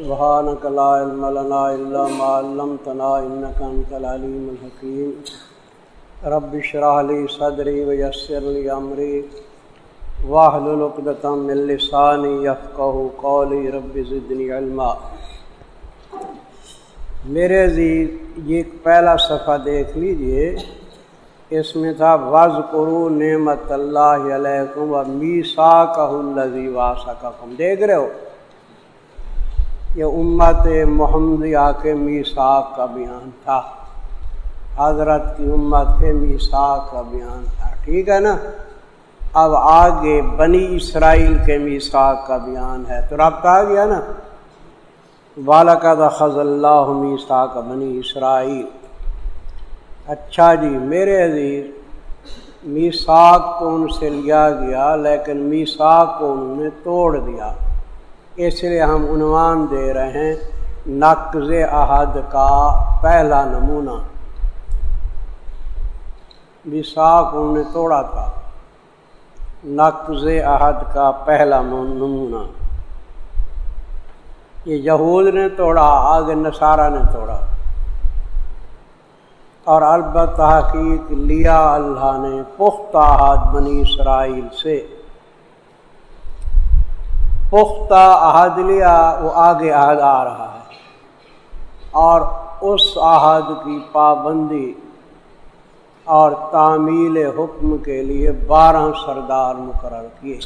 سبحانک لا علم لنا الا ما علمتنا انک انت العلیم الحکیم رب اشرح لی صدری ویسر لی امری واحلل عقدۃ من لسانی یفقهوا قولی رب زدنی علما. میرے عزیز، یہ پہلا صفحہ دیکھ لیجیے. اس میں تھا وز قرو نعمت اللہ علیکم و میسا کا دیکھ رہے ہو؟ یہ امت محمدیہ کے میساک کا بیان تھا۔ حضرت کی امت کے میساک کا بیان تھا۔ ٹھیک ہے نا؟ اب آگے بنی اسرائیل کے میساک کا بیان ہے۔ تو رابطہ آ گیا نا؟ والا کا خز اللہ میسا کا بنی اسرائیل۔ اچھا جی میرے عزیز میساک کو ان سے لیا گیا، لیکن میساک کو انہوں نے توڑ دیا۔ اس لیے ہم عنوان دے رہے ہیں نقض عہد کا پہلا نمونہ۔ میساک انہوں نے توڑا تھا۔ نقض عہد کا پہلا نمونہ۔ یہ یہود نے توڑا آگے نصارہ نے توڑا۔ اور البتہ حقیق لیا اللہ نے پختہ عہد بنی اسرائیل سے۔ پختہ عہد لیا وہ آگے عہد آ رہا ہے۔ اور اس عہد کی پابندی اور تعمیل حکم کے لیے بارہ سردار مقرر کیے۔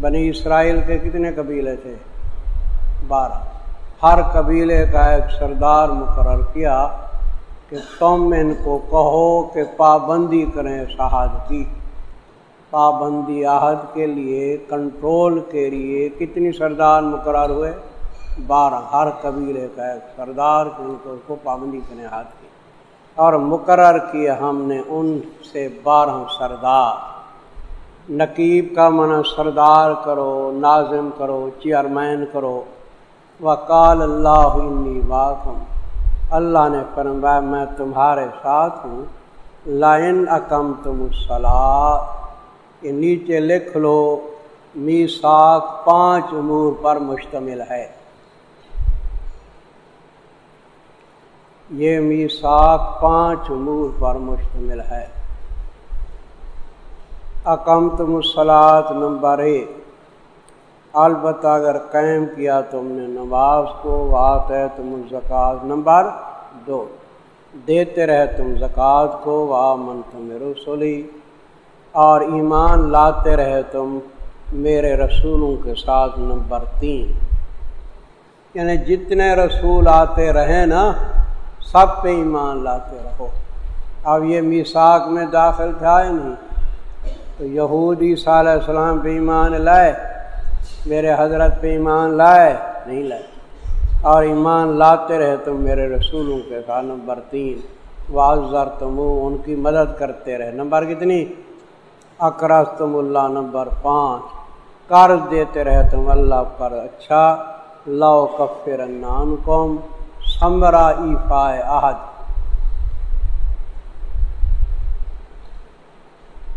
بنی اسرائیل کے کتنے قبیلے تھے؟ بارہ۔ ہر قبیلے کا ایک سردار مقرر کیا کہ تم ان کو کہو کہ پابندی کریں شہاد کی۔ پابندی عہد کے لیے کنٹرول کے لیے کتنی سردار مقرر ہوئے؟ بارہ۔ ہر قبیلے کا ایک سردار ان کو پابندی کریں عہد کی اور مقرر کیے ہم نے ان سے بارہ سردار۔ نقیب کا منع سردار کرو، ناظم کرو، چیئرمین کرو۔ وکال اللہ انی واقم اللہ نے فرمایا، میں تمہارے ساتھ ہوں۔ لائن اکم تم یہ نیچے لکھ لو میساک پانچ امور پر مشتمل ہے۔ یہ میساک پانچ امور پر مشتمل ہے۔ اکم تم نمبر ایک۔ البتہ اگر قائم کیا تم نے نماز کو وات ہے تم زکوٰۃ نمبر دو۔ دیتے رہے تم زکوٰۃ کو وا من تم رسولی اور ایمان لاتے رہے تم میرے رسولوں کے ساتھ نمبر تین۔ یعنی جتنے رسول آتے رہے نا، سب پہ ایمان لاتے رہو۔ اب یہ میساک میں داخل تھا نہیں؟ تو یہودی صلی اللہ علیہ السلام پہ ایمان لائے، میرے حضرت پہ ایمان لائے، نہیں لائے۔ اور ایمان لاتے رہے تم میرے رسولوں کے ساتھ نمبر تین۔ واضر تم ان کی مدد کرتے رہے۔ نمبر کتنی؟ اکرس تم اللہ نمبر پانچ۔ قرض دیتے رہے تم اللہ پر۔ اچھا لو کفر نان قوم سمرا ایفائے عہد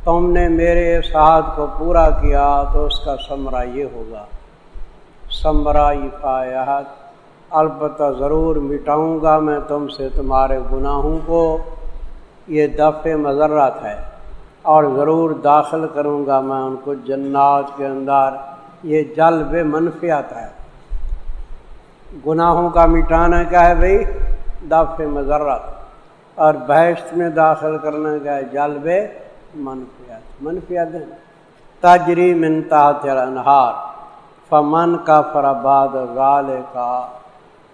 تم نے میرے ساتھ کو پورا کیا تو اس کا ثمرہ یہ ہوگا۔ ثمرہ فایات البتہ ضرور مٹاؤں گا میں تم سے تمہارے گناہوں کو۔ یہ دفع مذرت ہے۔ اور ضرور داخل کروں گا میں ان کو جنات کے اندر۔ یہ جلب منفیات ہے۔ گناہوں کا مٹانا کیا ہے بھائی؟ دفع مذرت اور بحث میں داخل کرنا کیا ہے؟ جلب منفیات منفیات تجری منتا انہار فمن کا فرآباد غال کا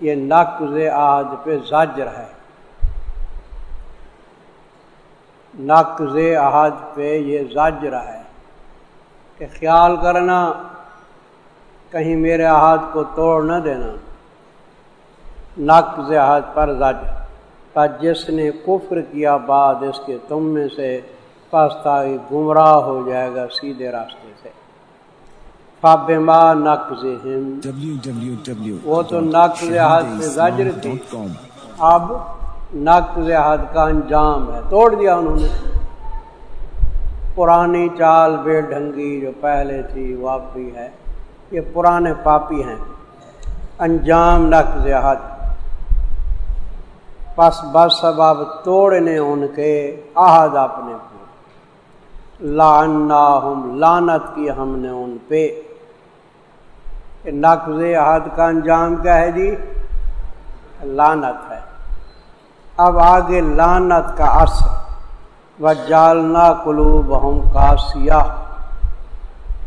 یہ نقض آج پہ زاجر ہے۔ نقض عہد پہ یہ زاجر ہے کہ خیال کرنا کہیں میرے عہد کو توڑ نہ دینا۔ نقض عہد پر زاجر۔ پر جس نے کفر کیا بعد اس کے تم میں سے پاستا گمراہ ہو جائے گا سیدھے راستے سے۔ فابما نقز وہ تو نقز حد سے زجر تھی۔ اب نقز حد کا انجام ہے۔ توڑ دیا انہوں نے۔ پرانی چال بے ڈھنگی جو پہلے تھی واپی ہے، یہ پرانے پاپی ہیں۔ انجام نقز حد۔ پس بس سبب توڑنے ان کے عہد اپنے کو لاننا لانت کی ہم نے ان پہ۔ نقز عہد کا انجام کیا ہے جی؟ لانت ہے۔ اب آگے لانت کا اثر و جالنا قلوب ہم کا سیاہ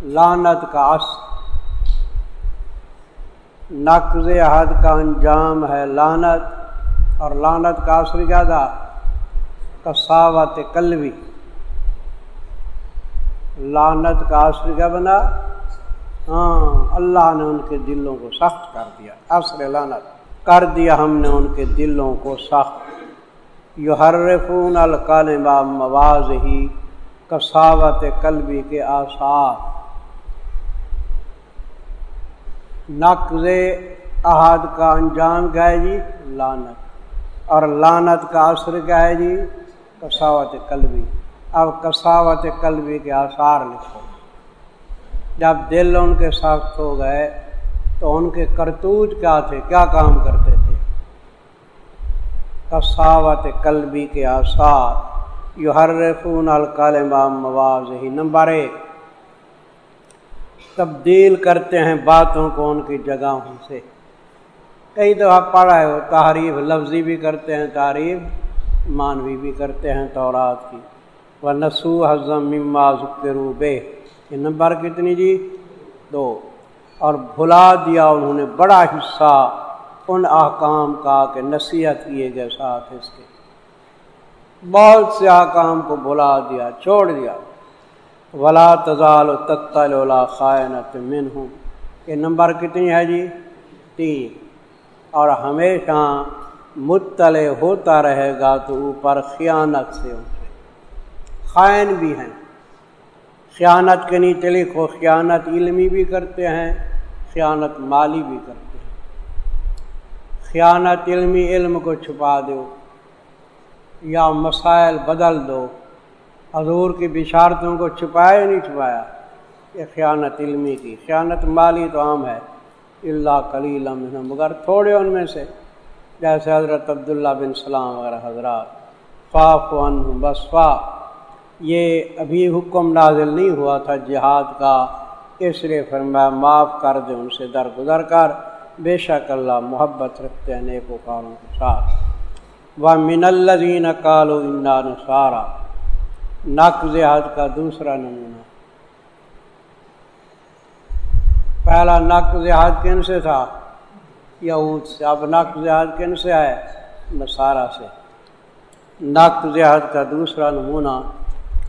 لانت کا اثر نقز عہد کا انجام ہے لانت اور لانت کا اثر کیا تھا کساوت کلوی لانت کا اثر کیا بنا؟ ہاں اللہ نے ان کے دلوں کو سخت کر دیا۔ اثر لانت کر دیا ہم نے ان کے دلوں کو سخت۔ یو ہر فون مواز ہی کساوت کلبی کے آثار۔ نقز احاد کا انجام کیا ہے جی؟ لانت اور لانت کا اثر کیا ہے جی؟ کساوت قلبی۔ اب کساوت قلبی کے آثار لکھو۔ جب دل ان کے سخت ہو گئے تو ان کے کرتوت کیا تھے؟ کیا کام کرتے؟ کساوت قلبی کے آثار یو ہر رفون مواز ہی نمبر ایک۔ تبدیل کرتے ہیں باتوں کو ان کی جگہوں سے۔ کئی دفعہ پڑھا ہے وہ تعریف لفظی بھی کرتے ہیں، تعریف مانوی بھی کرتے ہیں تورات کی۔ وہ نسو حضم مما ذکر بے یہ نمبر کتنی جی؟ دو۔ اور بھلا دیا انہوں نے بڑا حصہ ان احکام کا کہ نصیحت کیے گئے ساتھ اس کے۔ بہت سے احکام کو بھلا دیا، چھوڑ دیا۔ ولا تزال تتل خائنت من ہوں یہ نمبر کتنی ہے جی؟ تین۔ اور ہمیشہ مطلع ہوتا رہے گا تو اوپر خیانت سے خائن بھی ہیں۔ خیانت کے نیچے لکھو، خیانت علمی بھی کرتے ہیں، خیانت مالی بھی کرتے ہیں۔ خیانت علمی علم کو چھپا دو یا مسائل بدل دو۔ حضور کی بشارتوں کو چھپایا نہیں چھپایا؟ یہ خیانت علمی کی خیانت مالی تو عام ہے۔ اللہ کلیل مگر تھوڑے ان میں سے، جیسے حضرت عبداللہ بن سلام وغیرہ حضرات۔ فاف ون بسفا یہ ابھی حکم نازل نہیں ہوا تھا جہاد کا۔ اس لیے فرمایا، معاف کر دے ان سے در گزر کر۔ بے شک اللہ محبت رکھتے ہیں نیک وکاروں کے ساتھ۔ وہ من الزین کالو انا نسارا نقز حد کا دوسرا نمونہ۔ پہلا نقل حد کن سے تھا؟ یہود سے۔ اب نقل حد کن سے آئے نصارہ سے۔ نقل حد کا دوسرا نمونہ۔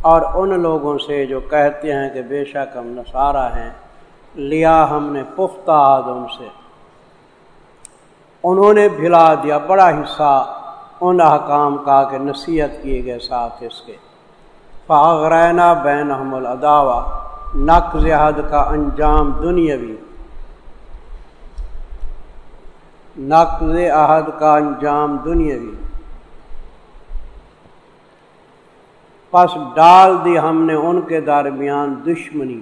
اور ان لوگوں سے جو کہتے ہیں کہ بے شک ہم نصارہ ہیں، لیا ہم نے پختہ حد ان سے۔ انہوں نے بھلا دیا، بڑا حصہ ان احکام کا کہ نصیحت کیے گئے ساتھ اس کے۔ فاغرینہ بین احمد اداوا نقض حد کا انجام دنیاوی۔ نقض عہد کا انجام دنیاوی۔ پس ڈال دی ہم نے ان کے درمیان دشمنی۔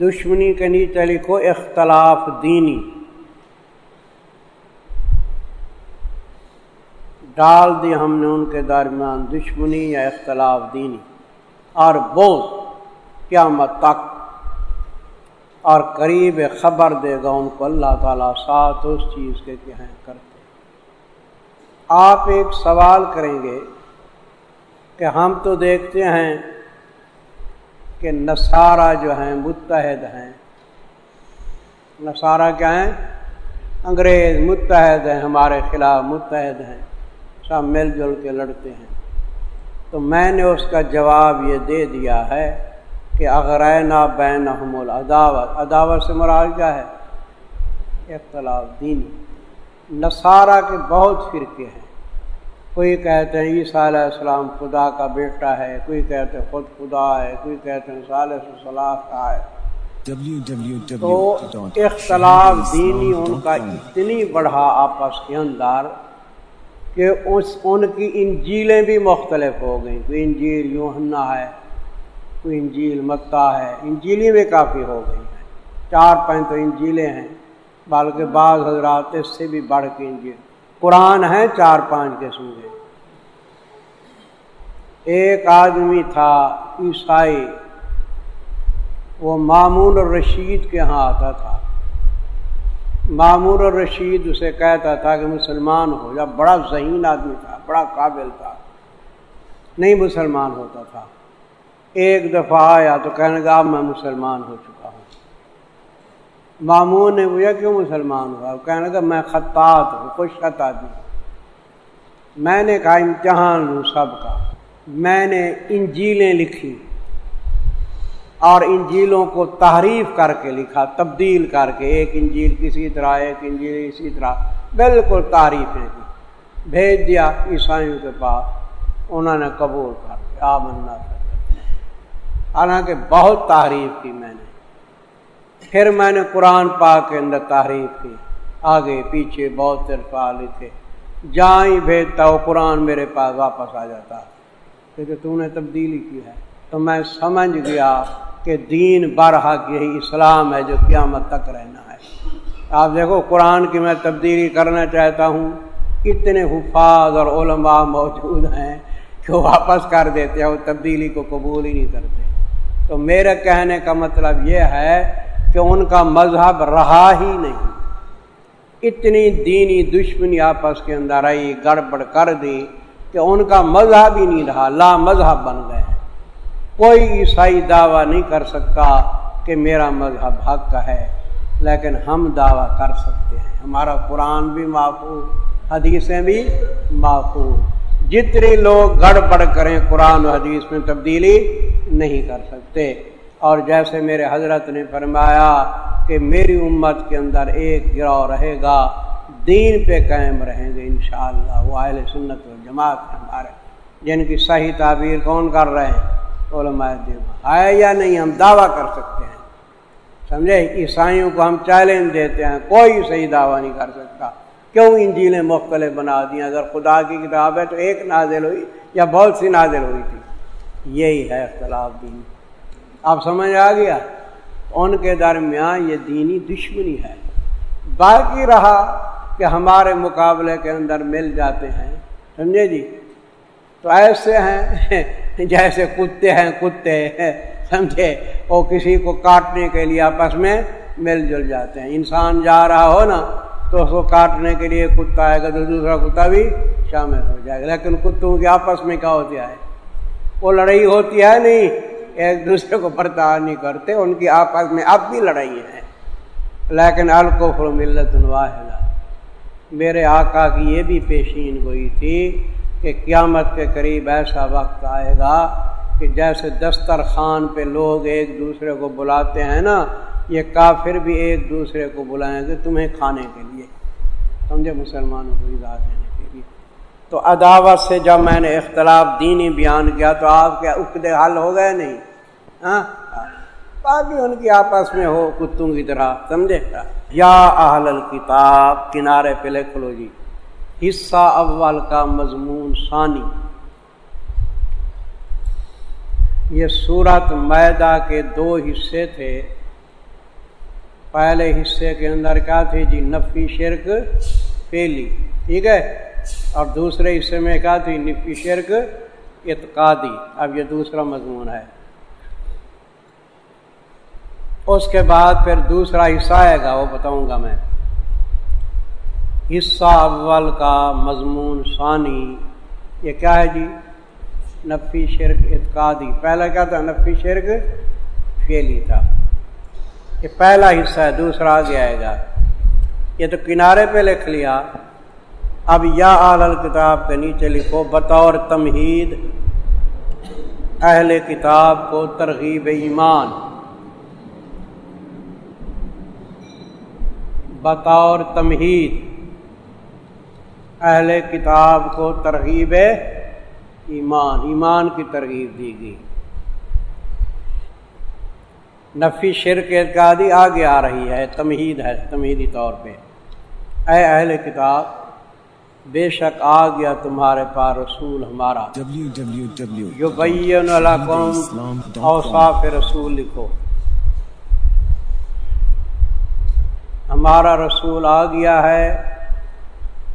دشمنی کے نیچے لکھو اختلاف دینی۔ ڈال دی ہم نے ان کے درمیان دشمنی یا اختلاف دینی۔ اور بوجھ قیامت تک۔ اور قریب خبر دے گا ان کو اللہ تعالیٰ ساتھ اس چیز کے کہ کرتے۔ آپ ایک سوال کریں گے کہ ہم تو دیکھتے ہیں کہ نصارہ جو ہیں متحد ہیں۔ نصارہ کیا ہیں؟ انگریز متحد ہیں، ہمارے خلاف متحد ہیں۔ سب مل جل کے لڑتے ہیں۔ تو میں نے اس کا جواب یہ دے دیا ہے کہ اغرائنا بین احمد عداوت عداوت سے مراد کیا ہے؟ اختلاف دینی نصارہ کے بہت فرقے ہیں۔ کوئی کہتے ہیں عیسیٰ علیہ السلام خدا کا بیٹا ہے، کوئی کہتے ہیں خود خدا ہے، کوئی کہتے ہیں صالح صلاح کا ہے۔ تو اختلاف دینی ان کا اتنی بڑھا آپس کے اندر کہ اس ان کی انجیلیں بھی مختلف ہو گئیں۔ کوئی انجیل یوہنا ہے، کوئی انجیل متا ہے۔ انجیلی بھی کافی ہو گئی ہیں چار پانچ تو انجیلیں ہیں، بلکہ بعض حضرات اس سے بھی بڑھ کے انجیل۔ قرآن ہے چار پانچ کے سوگے ایک آدمی تھا عیسائی، وہ معمول الرشید کے ہاں آتا تھا۔ معمول الرشید اسے کہتا تھا کہ مسلمان ہو جب بڑا ذہین آدمی تھا، بڑا قابل تھا۔ نہیں مسلمان ہوتا تھا۔ ایک دفعہ آیا تو کہنے لگا، اب میں مسلمان ہو چکا ہوں۔ مامون نے پوچھا، کیوں مسلمان ہوا؟ کہنے لگا، میں خطاط ہوں، خوش خط آدمی۔ میں نے کہا، امتحان لوں سب کا۔ میں نے انجیلیں لکھی۔ اور انجیلوں کو تحریف کر کے لکھا، تبدیل کر کے، ایک انجیل کسی طرح، ایک انجیل اسی طرح، بالکل تعریفیں کی۔ بھیج دیا عیسائیوں کے پاس، انہوں نے قبول کر دیا منا حالانکہ بہت تعریف کی میں نے۔ پھر میں نے قرآن پاک کے اندر تعریف کی۔ آگے، پیچھے بہت طرفہ لکھے جہاں ہی بھیجتا وہ قرآن میرے پاس واپس آ جاتا۔ کیونکہ تو نے تبدیلی کی ہے۔ تو میں سمجھ گیا کہ دین برحق یہی اسلام ہے جو قیامت تک رہنا ہے۔ آپ دیکھو قرآن کی میں تبدیلی کرنا چاہتا ہوں۔ اتنے حفاظ اور علماء موجود ہیں کہ واپس کر دیتے ہیں وہ تبدیلی کو قبول ہی نہیں کرتے۔ تو میرے کہنے کا مطلب یہ ہے کہ ان کا مذہب رہا ہی نہیں۔ اتنی دینی دشمنی آپس کے اندر آئی، گڑبڑ کر دی کہ ان کا مذہب ہی نہیں رہا، لا مذہب بن گئے۔ کوئی عیسائی دعویٰ نہیں کر سکتا کہ میرا مذہب حق ہے، لیکن ہم دعویٰ کر سکتے ہیں۔ ہمارا قرآن بھی معفول حدیثیں بھی معفول جتنے لوگ گڑبڑ کریں قرآن و حدیث میں تبدیلی نہیں کر سکتے۔ اور جیسے میرے حضرت نے فرمایا کہ میری امت کے اندر ایک گروہ رہے گا، دین پہ قائم رہیں گے انشاءاللہ۔ وہ اہل سنت و جماعت ہمارے، جن کی صحیح تعبیر کون کر رہے ہیں؟ علماء ہے یا نہیں، ہم دعویٰ کر سکتے ہیں۔ سمجھے؟ عیسائیوں کو ہم چیلنج دیتے ہیں، کوئی صحیح دعویٰ نہیں کر سکتا۔ کیوں انجیلیں مختلف بنا دی اگر خدا کی کتاب ہے تو ایک نازل ہوئی یا بہت سی نازل ہوئی تھی۔ یہی ہے اختلاف دین۔ آپ سمجھ آ گیا؟ ان کے درمیان یہ دینی دشمنی ہے۔ باقی رہا کہ ہمارے مقابلے کے اندر مل جاتے ہیں۔ سمجھے جی؟ تو ایسے ہیں جیسے کتے ہیں کتے سمجھے؟ وہ کسی کو کاٹنے کے لیے آپس میں مل جل جاتے ہیں۔ انسان جا رہا ہو نا تو اس کو کاٹنے کے لیے کتا آئے گا، تو دوسرا کتا بھی شامل ہو جائے گا۔ لیکن کتوں کی آپس میں کیا ہوتی ہے؟ وہ لڑائی ہوتی ہے نہیں، ایک دوسرے کو برتاؤ نہیں کرتے، ان کی آپس میں اب بھی لڑائی ہے۔ لیکن الکفر ملت الواحدہ میرے آقا کی یہ بھی پیشین گوئی تھی کہ قیامت کے قریب ایسا وقت آئے گا کہ جیسے دسترخوان پہ لوگ ایک دوسرے کو بلاتے ہیں نا، یہ کافر بھی ایک دوسرے کو بلائیں گے تمہیں کھانے کے لیے۔ سمجھے مسلمانوں کو ادا دینے کے لیے۔ تو عداوت سے جب میں نے اختلاف دینی بیان کیا تو آپ کے عقدے حل ہو گئے نہیں؟ ہاں؟ باقی ان کی آپس میں ہو، کتوں کی طرح، سمجھے؟ یا اہل الکتاب، کنارے پہ لکھ لو جی۔ حصہ اول کا مضمون ثانی۔ یہ صورت میدا کے دو حصے تھے۔ پہلے حصے کے اندر کیا تھی جی؟ نفی شرک پیلی ٹھیک ہے؟ اور دوسرے حصے میں کیا تھی؟ نفی شرک، اعتقادی۔ اب یہ دوسرا مضمون ہے۔ اس کے بعد پھر دوسرا حصہ آئے گا، وہ بتاؤں گا میں۔ حصہ اول کا مضمون ثانی، یہ کیا ہے جی؟ نفی شرک اعتقادی۔ پہلا کیا تھا؟ نفی شرک فیلی تھا۔ یہ پہلا حصہ ہے، دوسرا آگے آئے گا۔ یہ تو کنارے پہ لکھ لیا۔ اب یا اعلی کتاب کے نیچے لکھو، بطور تمہید، اہل کتاب کو ترغیب ایمان۔ بطور تمہید۔ اہل کتاب کو ترغیب ایمان ایمان کی ترغیب دی گئی۔ نفی شرک اعتقادی آگے آ رہی ہے، تمہید ہے، تمہیدی طور پہ۔ اے اہل کتاب، بے شک آ گیا تمہارے پاس رسول ہمارا۔ جو بین اوصاف رسول لکھو۔ ہمارا رسول آ گیا ہے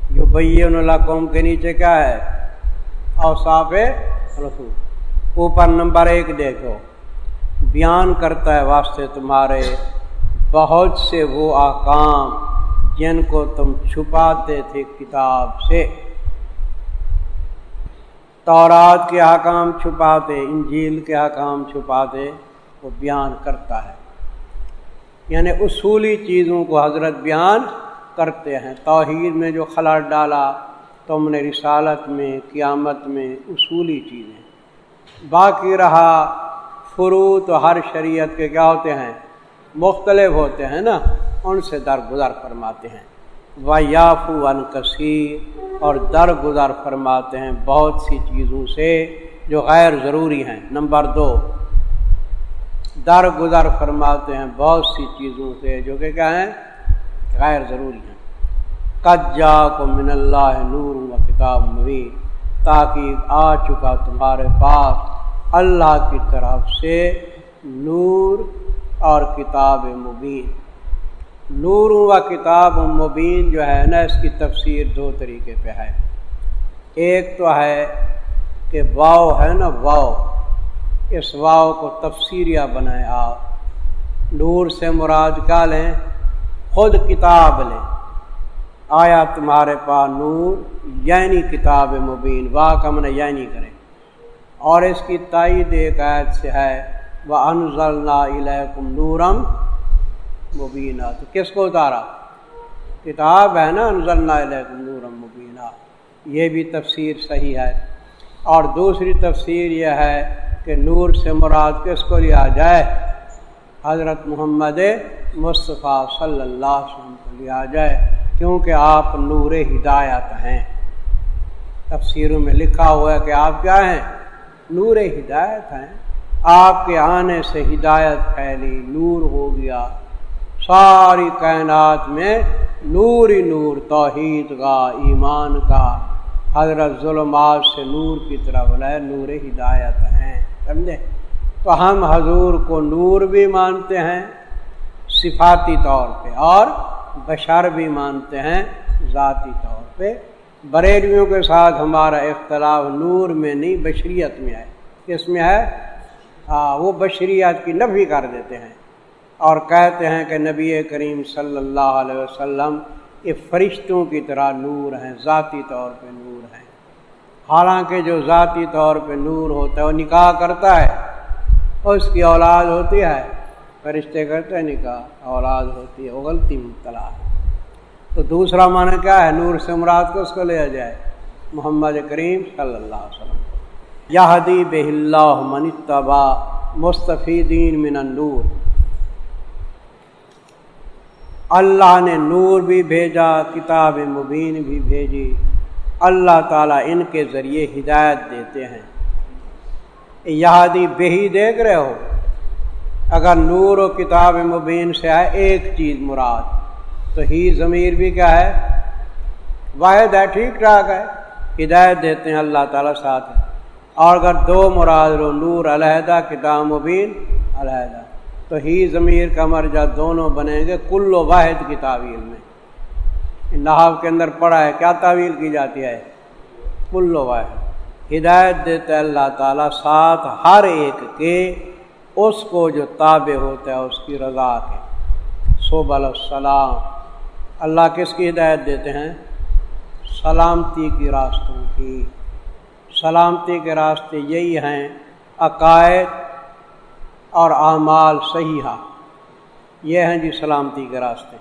جو بین اللہ قوم کے نیچے کیا ہے؟ اوصاف رسول۔ اوپر نمبر ایک دیکھو۔ بیان کرتا ہے واسطے تمہارے بہت سے وہ آکام جن کو تم چھپاتے تھے کتاب سے۔ تورات کے حکام چھپاتے، انجیل کے حکام چھپاتے، وہ بیان کرتا ہے۔ یعنی اصولی چیزوں کو حضرت بیان کرتے ہیں۔ توحید میں جو خلا ڈالا تم نے رسالت میں، قیامت میں اصولی چیزیں۔ باقی رہا فروت ہر شریعت کے کیا ہوتے ہیں؟ مختلف ہوتے ہیں نا، ان سے درگزر فرماتے ہیں۔ و یافو ان کثیر، اور درگزر فرماتے ہیں بہت سی چیزوں سے جو غیر ضروری ہیں۔ نمبر دو، درگزر فرماتے ہیں بہت سی چیزوں سے جو کہ کیا ہیں؟ غیر ضروری ہیں۔ کجا کو من اللہ نور و کتاب مبین، تاکہ آ چکا تمہارے پاس اللہ کی طرف سے نور اور کتاب مبین۔ نور و کتاب مبین جو ہے نا، اس کی تفسیر دو طریقے پہ ہے۔ ایک تو ہے کہ واؤ ہے نا، واؤ۔ اس واؤ کو تفسیریہ بنائے آپ۔ نور سے مراد کا لیں؟ خود کتاب لیں آیا تمہارے پاس نور؟ یعنی کتاب مبین۔ واہ کا من یعنی کریں اور اس کی تائید ایک عید سے ہے وہ انضل نورم مبینہ تو کس کو اتارا؟ کتاب ہے نا انضل نورم مبینہ یہ بھی تفسیر صحیح ہے۔ اور دوسری تفسیر یہ ہے کہ نور سے مراد کس کو لیا جائے؟ حضرت محمد مصطفیٰ صلی اللہ علیہ وسلم کو لیا جائے، کیونکہ آپ نور ہدایت ہیں۔ تفسیروں میں لکھا ہوا ہے کہ آپ کیا ہیں؟ نور ہدایت ہیں۔ آپ کے آنے سے ہدایت پھیلی نور ہو گیا۔ ساری کائنات میں نور ہی نور، توحید کا، ایمان کا۔ حضرت ظلمات سے نور کی طرف لے نور ہدایت ہیں، سمجھے؟ تو ہم حضور کو نور بھی مانتے ہیں۔ صفاتی طور پہ اور بشر بھی مانتے ہیں ذاتی طور پہ۔ بریلویوں کے ساتھ ہمارا اختلاف نور میں نہیں، بشریت میں ہے۔ کس میں ہے؟ ہاں وہ بشریت کی نفی کر دیتے ہیں اور کہتے ہیں کہ نبی کریم صلی اللہ علیہ وسلم، یہ فرشتوں کی طرح نور ہیں، ذاتی طور پہ نور ہیں۔ حالانکہ جو ذاتی طور پہ نور ہوتا ہے، وہ نکاح کرتا ہے، اس کی اولاد ہوتی ہے۔ فرشتے کرتے نکاح، اولاد ہوتی ہے، وہ غلطی مبتلا ہے۔ تو دوسرا معنی کیا ہے؟ نور سے مراد کو اس کو لیا جائے؟ محمد کریم صلی اللہ علیہ وسلم یا حدی اللہ من تبا مستفیدین من النور۔ اللہ نے نور بھی بھیجا، کتاب مبین بھی بھیجی۔ اللہ تعالیٰ ان کے ذریعے ہدایت دیتے ہیں۔ یہادی بہی دیکھ رہے ہو اگر نور و کتاب مبین سے آئے ایک چیز مراد، تو ہی ضمیر بھی کیا ہے؟ واحد ہے، ٹھیک ٹھاک ہے، ہدایت دیتے ہیں، اللہ تعالیٰ ساتھ ہے۔ اور اگر دو مراد رو، نور علیحدہ، کتاب مبین علیحدہ، تو ہی ضمیر کا مرجع دونوں بنیں گے کل و واحد کی تعویل میں۔ نحاف کے اندر پڑا ہے، کیا تعویل کی جاتی ہے؟ کل و واحد۔ ہدایت دیتے اللہ تعالیٰ ساتھ ہر ایک کے اس کو جو تابع ہوتا ہے، اس کی رضا کے۔ صوب السلام۔ اللہ کس کی ہدایت دیتے ہیں؟ سلامتی کی راستوں کی۔ سلامتی کے راستے یہی ہیں، عقائد اور اعمال صحیحہ۔ یہ ہیں جی سلامتی کے راستے۔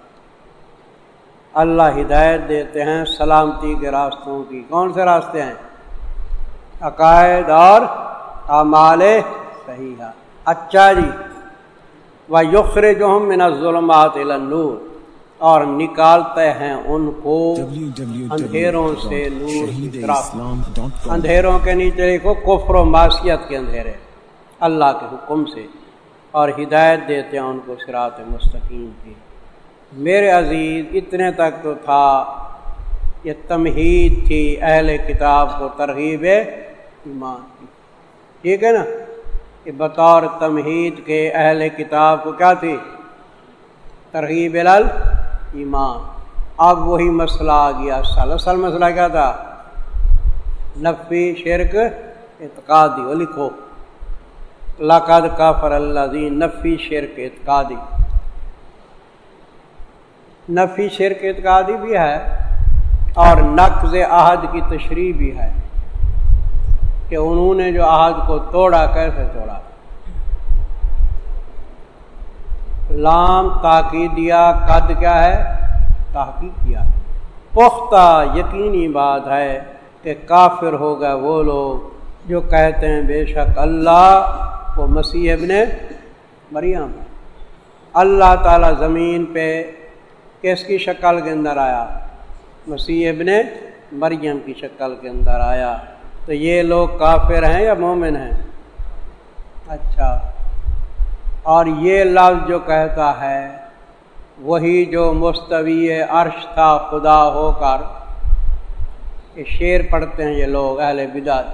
اللہ ہدایت دیتے ہیں سلامتی کے راستوں کی۔ کون سے راستے ہیں؟ عقائد اور اعمال صحیحہ۔ اچھا جی وہ یخر جو ہم من ظلمات نور اور نکالتے ہیں ان کو اندھیروں سے نور اندھیروں کے نیچے دیکھو کفر و معاشیت کے اندھیرے۔ اللہ کے حکم سے اور ہدایت دیتے ہیں ان کو سرات مستقیم کی۔ میرے عزیز اتنے تک تو تھا۔ یہ تمہید تھی اہل کتاب کو ترغیب ایمان کی۔ ٹھیک ہے نا؟ کہ بطور تمہید کے اہل کتاب کو کیا تھی؟ ترغیب ایمان۔ اب وہی مسئلہ آ گیا۔ سال اصل مسئلہ کیا تھا؟ نفی، شرک، اعتقادی۔ وہ لکھو۔ لاقد کافر اللہ دین نفی، شرک، اعتقادی۔ نفی، شرک، اعتقادی بھی ہے اور نقض عہد کی تشریح بھی ہے۔ کہ انہوں نے جو عہد کو توڑا، کیسے توڑا؟ لام تاکی دیا قد کیا ہے؟ تحقیق کیا پختہ یقینی بات ہے کہ کافر ہو گئے وہ لوگ جو کہتے ہیں بے شک اللہ وہ مسیح ابن مریم۔ اللہ تعالی زمین پہ کس کی شکل کے اندر آیا؟ مسیح ابن مریم کی شکل کے اندر آیا۔ تو یہ لوگ کافر ہیں یا مومن ہیں؟ اچھا۔ اور یہ لفظ جو کہتا ہے، وہی جو مستوی عرش تھا خدا ہو کر، یہ شعر پڑھتے ہیں یہ لوگ، اہل بدعت۔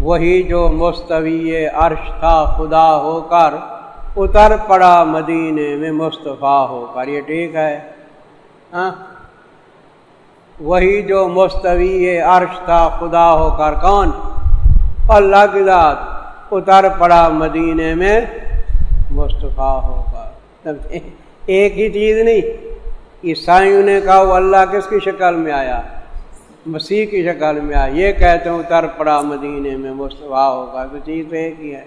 وہی جو مستوی عرش تھا خدا ہو کر، اتر پڑا مدینے میں مصطفیٰ ہو کر۔ یہ ٹھیک ہے؟ ہاں؟ وہی جو مستوی عرش تھا، خدا ہو کر کون اللہ کی ذات اتر پڑا مدینے میں، مصطفیٰ ہو کر ایک ہی چیز نہیں، عیسائیوں نے کہا، وہ اللہ کس کی شکل میں آیا؟ مسیح کی شکل میں آیا۔ یہ کہتے ہیں، اتر پڑا مدینے میں، مصطفیٰ ہوگا تو چیز تو ایک ہی ہے۔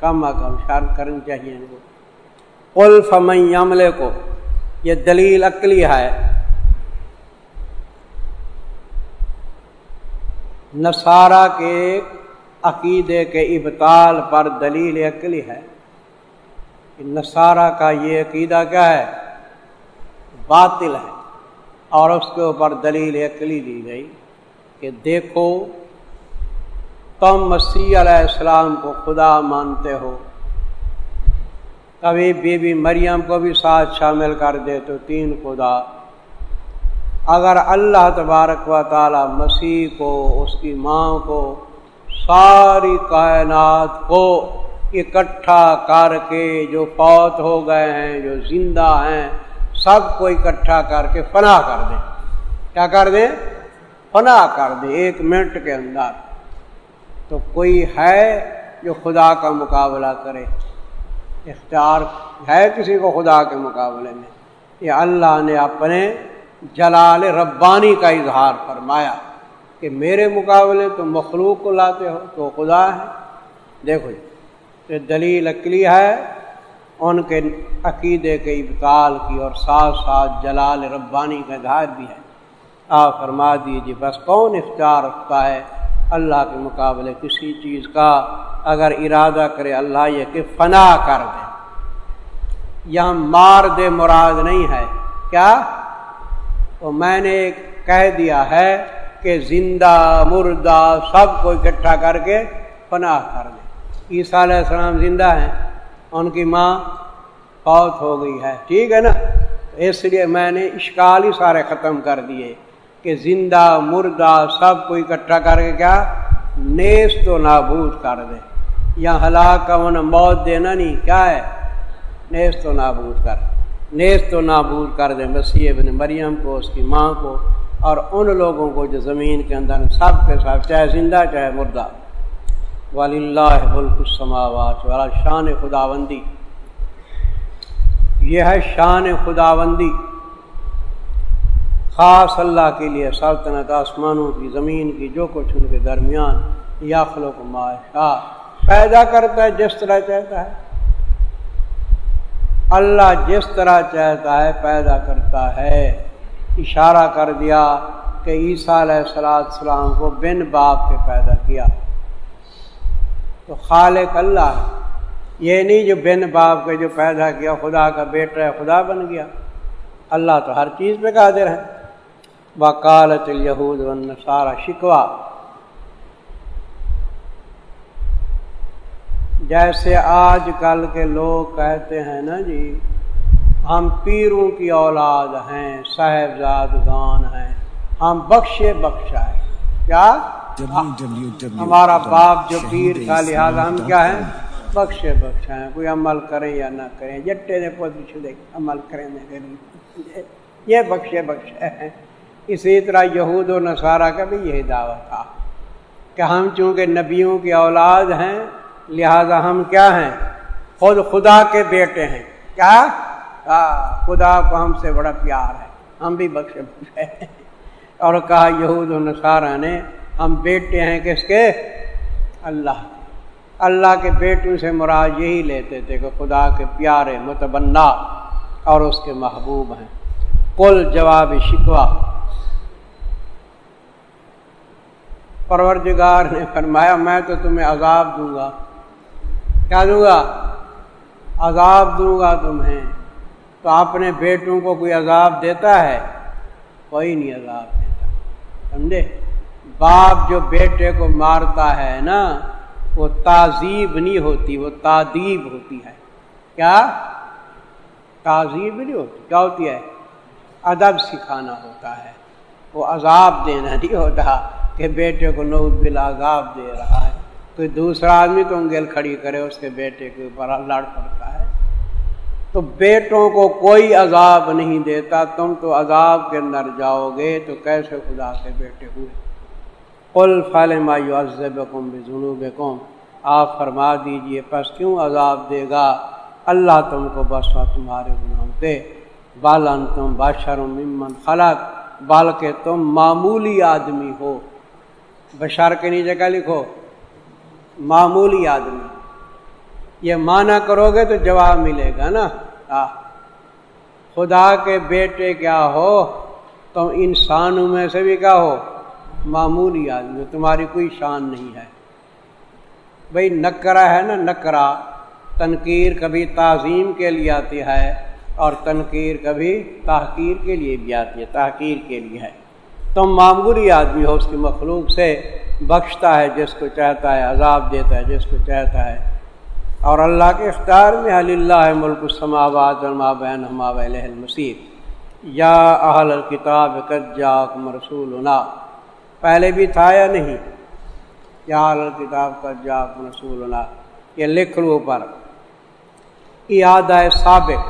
کم از کم شرط کرنی چاہیے ان کو۔ الف عملے کو یہ دلیل عقلی ہے۔ نصارہ کے عقیدے کے ابتال پر دلیل عقلی ہے۔ نصارہ کا یہ عقیدہ کیا ہے؟ باطل ہے۔ اور اس کے اوپر دلیل عقلی دی گئی کہ دیکھو، تم مسیح علیہ السلام کو خدا مانتے ہو۔ کبھی بی بی مریم کو بھی ساتھ شامل کر دے تو تین خدا اگر اللہ تبارک و تعالی مسیح کو، اس کی ماں کو، ساری کائنات کو اکٹھا کر کے جو پوت ہو گئے ہیں، جو زندہ ہیں، سب کو اکٹھا کر کے فنا کر دیں۔ کیا کر دیں؟ فنا کر دیں، ایک منٹ کے اندر۔ تو کوئی ہے جو خدا کا مقابلہ کرے؟ اختیار ہے کسی کو خدا کے مقابلے میں؟ یہ اللہ نے اپنے جلال ربانی کا اظہار فرمایا کہ میرے مقابلے تو مخلوق کو لاتے ہو تو خدا ہے۔ دیکھو جی دلیل اکلی ہے، ان کے عقیدے کے ابتال کی اور ساتھ ساتھ جلال ربانی کا اظہار بھی ہے۔ آپ فرما دیجیے بس کون اختیار رکھتا ہے اللہ کے مقابلے کسی چیز کا؟ اگر ارادہ کرے اللہ یہ کہ فنا کر دے۔ یہاں مار دے مراد نہیں ہے۔ کیا؟ تو میں نے کہہ دیا ہے کہ زندہ، مردہ سب کو اکٹھا کر کے پناہ کر دیں عیسیٰ علیہ السلام زندہ ہیں، ان کی ماں فوت ہو گئی ہے۔ ٹھیک ہے نا؟ اس لیے میں نے اشکال ہی سارے ختم کر دیے کہ زندہ، مردہ سب کو اکٹھا کر کے کیا؟ نیست و نابود کر دے یا ہلاک کا من موت دینا نہیں، کیا ہے؟ نیست و نابود کر۔ نیز تو نابود کر دیں، مسیح ابن مریم کو، اس کی ماں کو، اور ان لوگوں کو جو زمین کے اندر سب کے ساتھ چاہے زندہ، چاہے مردہ۔ ولی اللہ بلک السماوات والا شان خداوندی۔ یہ ہے شان خداوندی۔ خاص اللہ کے لیے سلطنت آسمانوں کی، زمین کی، جو کچھ ان کے درمیان، یا خلوق معاشا پیدا کرتا ہے، جس طرح چاہتا ہے۔ اللہ جس طرح چاہتا ہے پیدا کرتا ہے۔ اشارہ کر دیا کہ عیسیٰ علیہ السلاۃ السلام کو بن باپ کے پیدا کیا۔ تو خالق اللہ ہے۔ یہ نہیں جو بن باپ کے جو پیدا کیا، خدا کا بیٹا ہے، خدا بن گیا۔ اللہ تو ہر چیز پہ قادر ہے۔ وکالت یہود سارا شکوا جیسے آج کل کے لوگ کہتے ہیں نا جی ہم پیروں کی اولاد ہیں صاحبزاد ہیں ہم بخشے بخشا ہے کیا؟ ہمارا باپ جو پیر کا لہٰذا ہم کیا ہیں؟ بخشے بخشا ہیں۔ کوئی عمل کریں یا نہ کریں جٹے نے پوچھ دے عمل کریں نہ یہ بخشے بخشے ہیں۔ اسی طرح یہود و نصارہ کا بھی یہی دعویٰ تھا کہ ہم چونکہ نبیوں کی اولاد ہیں لہذا ہم کیا ہیں؟ خود خدا کے بیٹے ہیں۔ کیا؟ خدا کو ہم سے بڑا پیار ہے۔ ہم بھی بخشے بخشے ہیں۔ اور کہا، یہود و نصارہ نے، ہم بیٹے ہیں کس کے؟ اللہ اللہ کے بیٹوں سے مراد یہی لیتے تھے کہ خدا کے پیارے متبنا اور اس کے محبوب ہیں۔ کل جواب شکوا پروردگار نے فرمایا، میں تو تمہیں عذاب دوں گا۔ کیا دوں گا؟ عذاب دوں گا تمہیں۔ تو اپنے بیٹوں کو کوئی عذاب دیتا ہے؟ کوئی نہیں عذاب دیتا۔ سمجھے؟ باپ جو بیٹے کو مارتا ہے نا، وہ تعزیب نہیں ہوتی، وہ تعدیب ہوتی ہے۔ کیا؟ تعزیب نہیں ہوتی۔ کیا ہوتی ہے؟ ادب سکھانا ہوتا ہے۔ وہ عذاب دینا نہیں ہوتا کہ بیٹے کو نو بلا عذاب دے رہا ہے۔ کوئی دوسرا آدمی تو انگل کھڑی کرے، اس کے بیٹے کے اوپر لڑ پڑتا ہے۔ تو بیٹوں کو کوئی عذاب نہیں دیتا، تم تو عذاب کے اندر جاؤ گے، تو کیسے خدا کے بیٹے ہوئے؟ قل فالما یعذبکم بذنوبکم۔ آپ فرما دیجیے، پس کیوں عذاب دے گا؟ اللہ تم کو بسا تمہارے گناہوں پہ۔ بالن تم بادشر ممن خلق، بلکہ تم معمولی آدمی ہو۔ بشار کے نیچے کا لکھو؟ معمولی آدمی یہ مانا کرو گے تو جواب ملے گا نا۔ خدا کے بیٹے کیا ہو؟ تم انسانوں میں سے بھی کیا ہو؟ معمولی آدمی تمہاری کوئی شان نہیں ہے۔ بھائی نکرا ہے نا نکرا تنقیر کبھی تعظیم کے لیے آتی ہے اور تنقیر کبھی تحقیر کے لیے بھی آتی ہے، تحقیر کے لیے ہے۔ تم معمولی آدمی ہو اس کی مخلوق سے۔ بخشتا ہے، جس کو چاہتا ہے، عذاب دیتا ہے، جس کو چاہتا ہے۔ اور اللہ کے اختیار میں علی اللہ ملک السماوات بین المسیح یا اہل الکتاب کجاکم رسولنا۔ پہلے بھی تھا یا نہیں؟ یا اہل الکتاب کجاکم رسولنا۔ یہ لکھ لو پر۔ یادہ سابق۔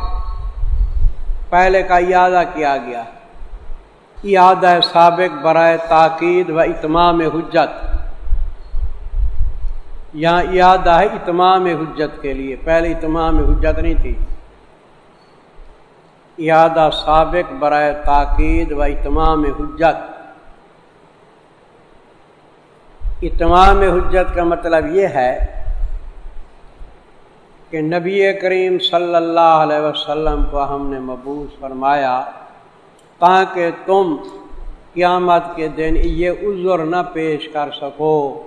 پہلے کا یادہ کیا گیا۔ یادہ سابق برائے تاکید و اتمام حجت۔ یہاں یاد ہے اتمام حجت کے لیے پہلے اتمام حجت نہیں تھی۔ یادہ سابق برائے تاکید و اتمام حجت۔ اتمام حجت کا مطلب یہ ہے کہ نبی کریم صلی اللہ علیہ وسلم کو ہم نے مبوس فرمایا تاکہ تم قیامت کے دن یہ عذر نہ پیش کر سکو۔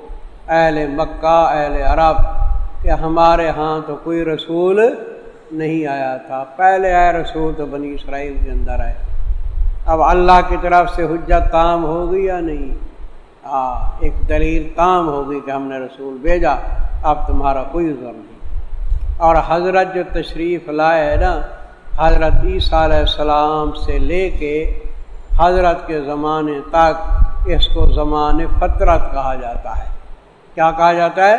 اہل مکہ، اہل عرب، کہ ہمارے ہاں تو کوئی رسول نہیں آیا تھا۔ پہلے آئے رسول تو بنی اسرائیل کے اندر آئے۔ اب اللہ کی طرف سے حجت تام ہوگی یا نہیں؟ ہاں ایک دلیل تام ہوگی کہ ہم نے رسول بھیجا۔ اب تمہارا کوئی عذر نہیں۔ اور حضرت جو تشریف لائے نا حضرت عیسیٰ علیہ السلام سے لے کے حضرت کے زمانے تک اس کو زمان فطرت کہا جاتا ہے۔ کیا کہا جاتا ہے؟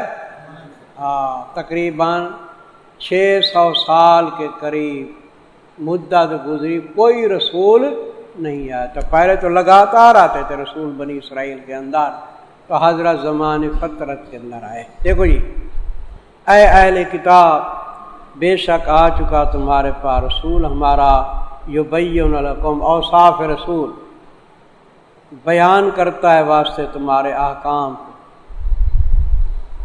ہاں تقریباً چھ سو سال کے قریب مدت گزری، کوئی رسول نہیں آیا۔ تو پہلے تو لگاتار آتے تھے رسول بنی اسرائیل کے اندر۔ تو حضرت زمان فطرت کے اندر آئے۔ دیکھو جی اے اہل کتاب بے شک آ چکا تمہارے پاس رسول ہمارا یو بیکم اوصاف رسول۔ بیان کرتا ہے واسطے تمہارے احکام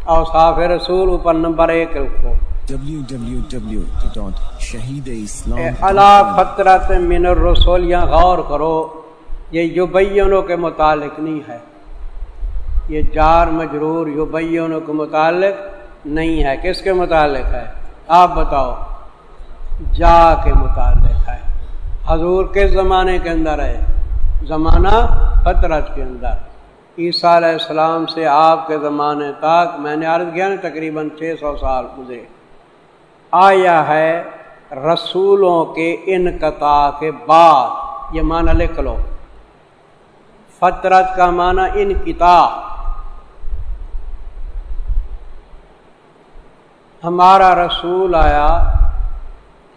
اوصاف رسول اوپر نمبر ایک رکھو۔ اللہ فطرت من الرسول یا غور کرو یہ یوبینوں کے متعلق نہیں ہے۔ یہ جار مجرور یوبینوں کے متعلق نہیں ہے۔ کس کے متعلق ہے؟ آپ بتاؤ، جا کے متعلق ہے۔ حضور کے زمانے کے اندر ہے؟ زمانہ فطرت کے اندر۔ عیسیٰ علیہ السلام سے آپ کے زمانے تک میں نے عرض کیا نا، تقریباً چھ سو سال گزرے۔ آیا ہے رسولوں کے انقطاع کے بعد، یہ معنی لکھ لو۔ فطرت کا معنی انقطاع۔ ہمارا رسول آیا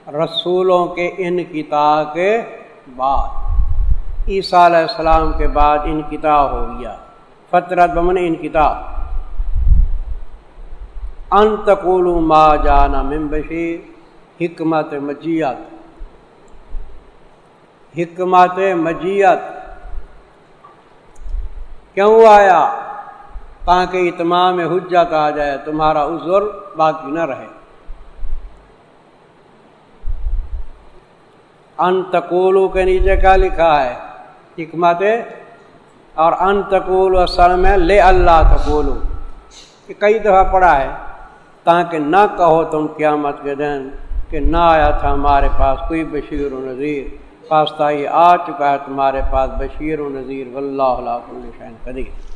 رسولوں کے انقطاع کے بعد۔ عیسیٰ علیہ السلام کے بعد انقطاع ہو گیا۔ فطرت بمن انقطاع انتقول ما جانا ممبشیر حکمت مجیت۔ حکمت مجیت۔ کیوں آیا؟ تاکہ اتمام حجت آ جائے، تمہارا عذر باقی نہ رہے۔ انتقولو کے نیچے کیا لکھا ہے؟ حکمت اور انتقول اصل میں لے اللہ تقولو۔ یہ کئی دفعہ پڑھا ہے، تاکہ نہ کہو تم قیامت کے دن کہ نہ آیا تھا ہمارے پاس کوئی بشیر و نذیر۔ پاستا یہ آ چکا ہے تمہارے پاس بشیر و نذیر، واللہ اللہ قدیر۔